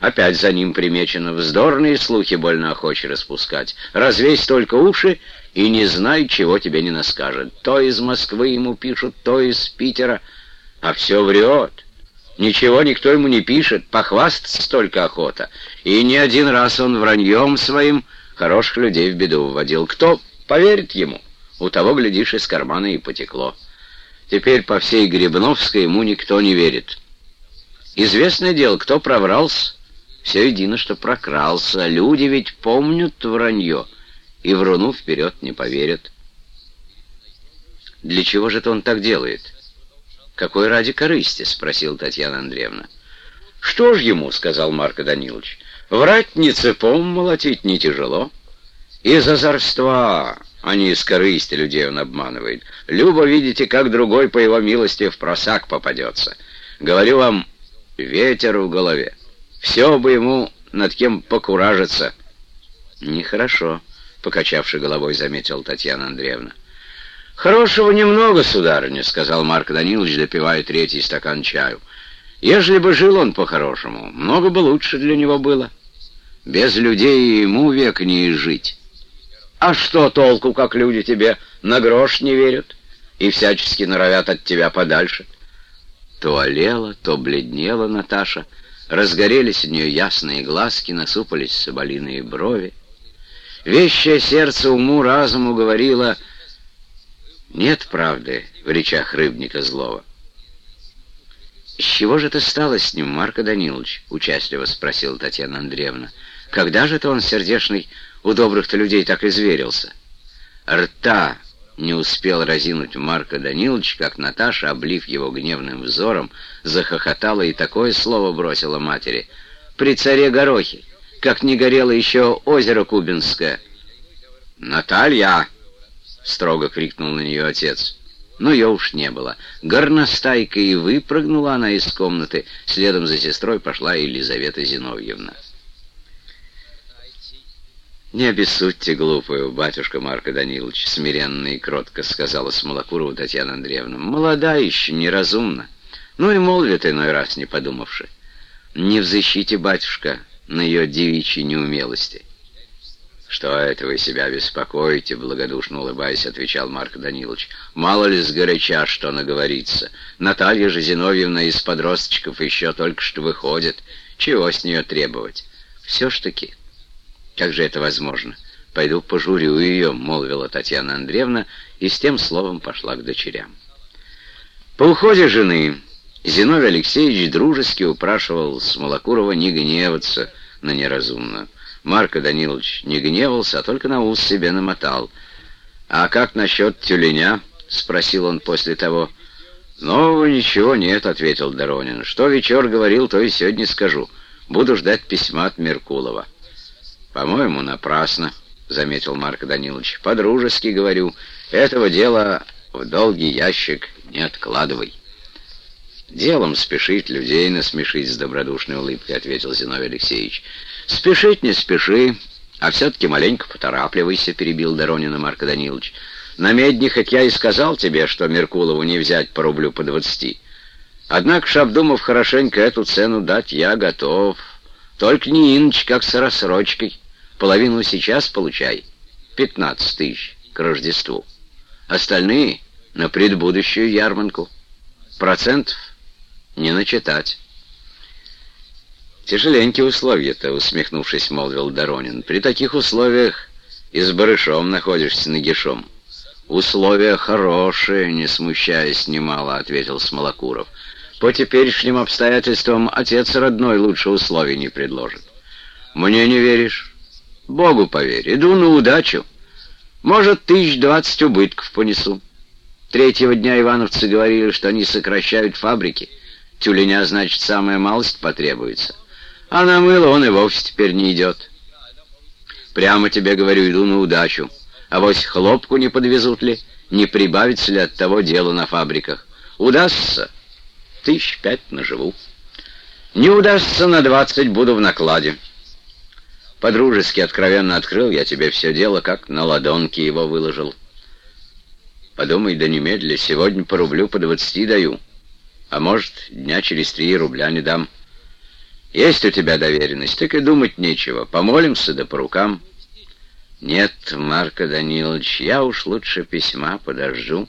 Опять за ним примечено вздорные слухи больно охочи распускать. Развесь только уши и не знай, чего тебе не наскажет. То из Москвы ему пишут, то из Питера, а все врет. Ничего никто ему не пишет, похвастаться только охота. И не один раз он враньем своим хороших людей в беду вводил. Кто поверит ему? У того, глядишь, из кармана и потекло. Теперь по всей Грибновской ему никто не верит. Известное дело, кто проврался, все едино, что прокрался. Люди ведь помнят вранье, и вруну вперед не поверят. Для чего же это он так делает? Какой ради корысти? спросила Татьяна Андреевна. Что ж ему, сказал Марко Данилович, врать не цепом, молотить не тяжело. Из озорства, а не из корысти людей он обманывает. Любо, видите, как другой, по его милости, в просак попадется. Говорю вам, ветер в голове. Все бы ему над кем покуражиться. Нехорошо, покачавши головой, заметила Татьяна Андреевна. «Хорошего немного, сударыня», — сказал Марк Данилович, допивая третий стакан чаю. «Ежели бы жил он по-хорошему, много бы лучше для него было. Без людей ему век не жить». А что толку, как люди тебе на грош не верят и всячески норовят от тебя подальше? То олела, то бледнела Наташа, разгорелись у нее ясные глазки, насупались соболиные брови. Вещее сердце уму разуму говорило «Нет правды в речах рыбника злого». «С чего же это стало с ним, Марко Данилович?» — участливо спросила Татьяна Андреевна. «Когда же это он, сердешный, у добрых-то людей так изверился. Рта не успел разинуть Марка Данилович, как Наташа, облив его гневным взором, захохотала и такое слово бросила матери. «При царе Горохе, как не горело еще озеро Кубинское!» «Наталья!» — строго крикнул на нее отец. Но ее уж не было. Горностайка и выпрыгнула она из комнаты. Следом за сестрой пошла Елизавета Зиновьевна. «Не обессудьте, глупую, батюшка Марко Данилович», — смиренно и кротко сказала Смолокурова Татьяна Андреевна. «Молода еще, неразумна. Ну и молвит иной раз, не подумавши. Не взыщите, батюшка, на ее девичьей неумелости». «Что это вы себя беспокоите?» — благодушно улыбаясь, отвечал Марк Данилович. «Мало ли сгоряча, что наговорится. Наталья же Зиновьевна из подросточков еще только что выходит. Чего с нее требовать? Все ж таки...» Как же это возможно? Пойду пожурю ее, молвила Татьяна Андреевна, и с тем словом пошла к дочерям. По уходе жены Зиновий Алексеевич дружески упрашивал Смолокурова не гневаться на неразумно. Марко Данилович не гневался, а только на ус себе намотал. «А как насчет тюленя?» — спросил он после того. «Нового ничего нет», — ответил Доронин. «Что вечер говорил, то и сегодня скажу. Буду ждать письма от Меркулова». «По-моему, напрасно», — заметил Марк Данилович. «По-дружески говорю, этого дела в долгий ящик не откладывай». «Делом спешить, людей насмешить с добродушной улыбкой», — ответил Зиновий Алексеевич. «Спешить не спеши, а все-таки маленько поторапливайся», — перебил Доронина Марк Данилович. «На медне, хоть я и сказал тебе, что Меркулову не взять по рублю по двадцати. Однако, обдумав хорошенько эту цену дать, я готов». Только не иначе, как с рассрочкой. Половину сейчас получай. Пятнадцать тысяч к Рождеству. Остальные на предбудущую ярмарку. Процентов не начитать. «Тяжеленькие условия-то», — усмехнувшись, молвил Доронин. «При таких условиях и с барышом находишься нагишом». «Условия хорошие», — не смущаясь немало, — ответил Смолокуров. По теперешним обстоятельствам отец родной лучше условий не предложит. Мне не веришь? Богу поверь. Иду на удачу. Может, тысяч двадцать убытков понесу. Третьего дня ивановцы говорили, что они сокращают фабрики. Тюленя, значит, самая малость потребуется. А на мыло он и вовсе теперь не идет. Прямо тебе говорю, иду на удачу. А вось хлопку не подвезут ли? Не прибавится ли от того дела на фабриках? Удастся тысяч пять наживу. Не удастся на двадцать, буду в накладе. Подружески откровенно открыл я тебе все дело, как на ладонке его выложил. Подумай, да немедля, сегодня по рублю по двадцати даю. А может, дня через три рубля не дам. Есть у тебя доверенность, так и думать нечего. Помолимся да по рукам. Нет, Марко Данилович, я уж лучше письма подожду.